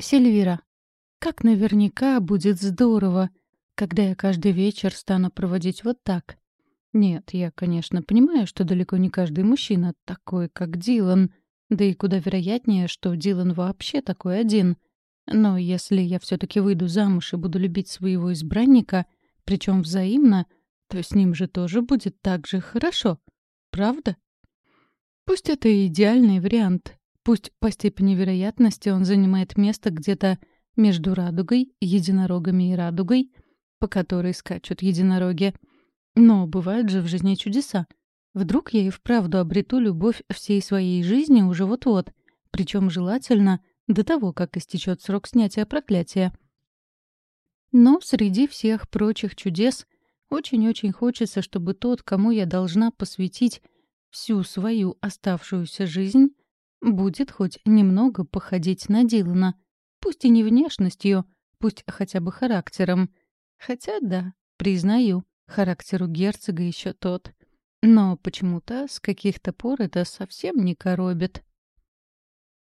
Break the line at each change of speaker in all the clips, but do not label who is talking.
Сильвира. Как наверняка будет здорово, когда я каждый вечер стану проводить вот так. Нет, я, конечно, понимаю, что далеко не каждый мужчина такой, как Дилан, да и куда вероятнее, что Дилан вообще такой один. Но если я все-таки выйду замуж и буду любить своего избранника, причем взаимно, то с ним же тоже будет так же хорошо. Правда? Пусть это идеальный вариант, Пусть по степени вероятности он занимает место где-то между радугой, единорогами и радугой, по которой скачут единороги. Но бывают же в жизни чудеса. Вдруг я и вправду обрету любовь всей своей жизни уже вот-вот, причем желательно до того, как истечет срок снятия проклятия. Но среди всех прочих чудес очень-очень хочется, чтобы тот, кому я должна посвятить всю свою оставшуюся жизнь, будет хоть немного походить на Дилана. Пусть и не внешностью, пусть хотя бы характером. Хотя да, признаю, характер у герцога еще тот. Но почему-то с каких-то пор это совсем не коробит.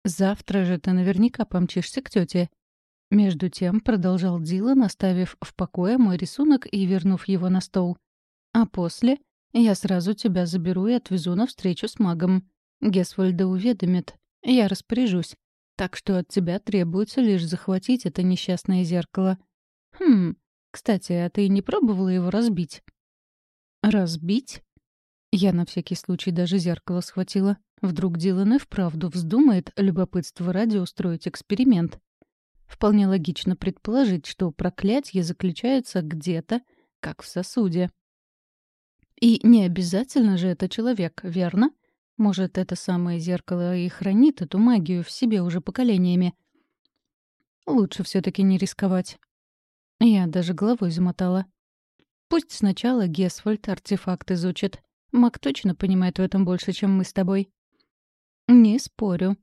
«Завтра же ты наверняка помчишься к тете. Между тем продолжал Дилан, оставив в покое мой рисунок и вернув его на стол. «А после я сразу тебя заберу и отвезу на встречу с магом. Гесвальда уведомит. Я распоряжусь. Так что от тебя требуется лишь захватить это несчастное зеркало. Хм, кстати, а ты не пробовала его разбить? Разбить? Я на всякий случай даже зеркало схватила. Вдруг Дилан и вправду вздумает любопытство ради устроить эксперимент. Вполне логично предположить, что проклятие заключается где-то, как в сосуде. И не обязательно же это человек, верно? Может, это самое зеркало и хранит эту магию в себе уже поколениями. Лучше все таки не рисковать. Я даже головой замотала. Пусть сначала Гесфольд артефакт изучит. Маг точно понимает в этом больше, чем мы с тобой. Не спорю.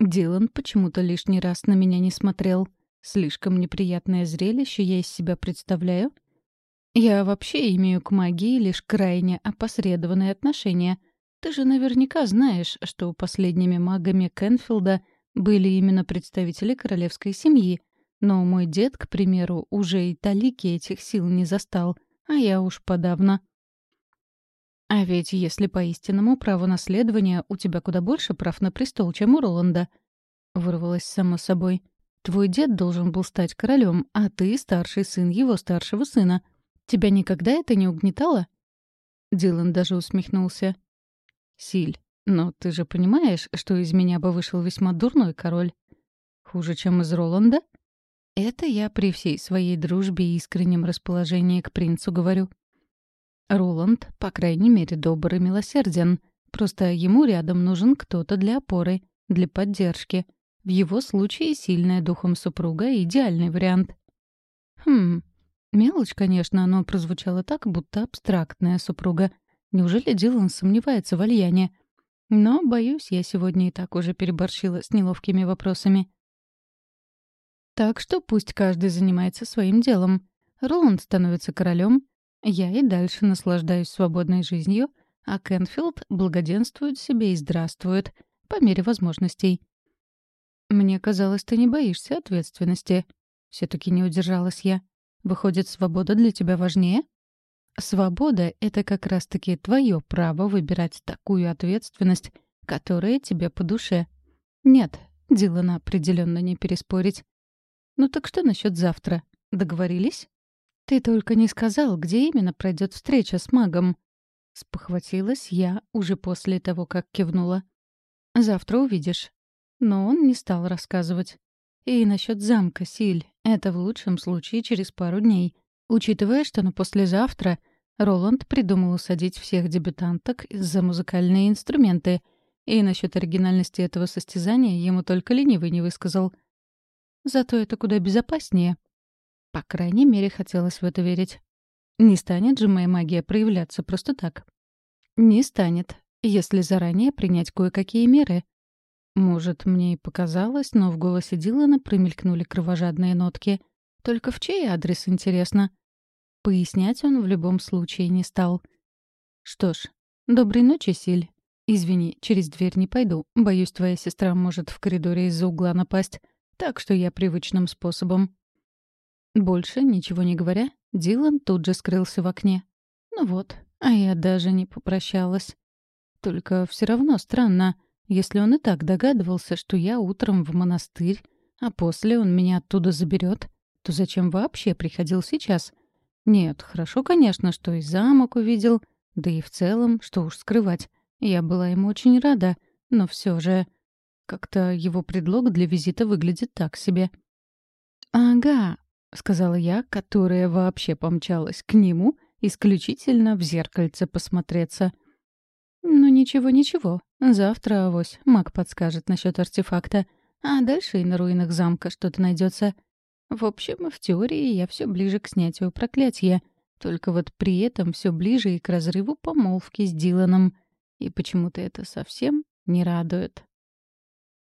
Дилан почему-то лишний раз на меня не смотрел. Слишком неприятное зрелище я из себя представляю. Я вообще имею к магии лишь крайне опосредованное отношение — ты же наверняка знаешь, что последними магами Кенфилда были именно представители королевской семьи. Но мой дед, к примеру, уже и талики этих сил не застал, а я уж подавно. А ведь если по истинному праву наследования у тебя куда больше прав на престол, чем у Роланда, вырвалось само собой. Твой дед должен был стать королем, а ты — старший сын его старшего сына. Тебя никогда это не угнетало?» Дилан даже усмехнулся. Силь, но ты же понимаешь, что из меня бы вышел весьма дурной король. Хуже, чем из Роланда? Это я при всей своей дружбе и искреннем расположении к принцу говорю. Роланд, по крайней мере, добр и милосерден. Просто ему рядом нужен кто-то для опоры, для поддержки. В его случае сильная духом супруга — идеальный вариант. Хм, мелочь, конечно, но прозвучало так, будто абстрактная супруга. Неужели Дилан сомневается в Альяне? Но, боюсь, я сегодня и так уже переборщила с неловкими вопросами. Так что пусть каждый занимается своим делом. Роланд становится королем, я и дальше наслаждаюсь свободной жизнью, а Кенфилд благоденствует себе и здравствует, по мере возможностей. Мне казалось, ты не боишься ответственности. все таки не удержалась я. Выходит, свобода для тебя важнее? Свобода — это как раз-таки твое право выбирать такую ответственность, которая тебе по душе. Нет, Дилана определенно не переспорить. Ну так что насчет завтра? Договорились? Ты только не сказал, где именно пройдет встреча с магом. Спохватилась я уже после того, как кивнула. Завтра увидишь. Но он не стал рассказывать. И насчет замка, Силь, это в лучшем случае через пару дней. Учитывая, что на послезавтра Роланд придумал усадить всех дебютанток за музыкальные инструменты, и насчет оригинальности этого состязания ему только ленивый не высказал. Зато это куда безопаснее. По крайней мере, хотелось в это верить. Не станет же моя магия проявляться просто так. Не станет, если заранее принять кое-какие меры. Может, мне и показалось, но в голосе Дилана промелькнули кровожадные нотки. Только в чей адрес, интересно? Пояснять он в любом случае не стал. «Что ж, доброй ночи, Силь. Извини, через дверь не пойду. Боюсь, твоя сестра может в коридоре из-за угла напасть. так что я привычным способом. Больше ничего не говоря, Дилан тут же скрылся в окне. Ну вот, а я даже не попрощалась. Только все равно странно, если он и так догадывался, что я утром в монастырь, а после он меня оттуда заберет, то зачем вообще приходил сейчас? Нет, хорошо, конечно, что и замок увидел, да и в целом, что уж скрывать. Я была ему очень рада, но все же... Как-то его предлог для визита выглядит так себе. «Ага», — сказала я, которая вообще помчалась к нему, исключительно в зеркальце посмотреться. «Ну ничего-ничего, завтра авось маг подскажет насчет артефакта, а дальше и на руинах замка что-то найдется. В общем, в теории я все ближе к снятию проклятия, только вот при этом все ближе и к разрыву помолвки с Диланом. И почему-то это совсем не радует.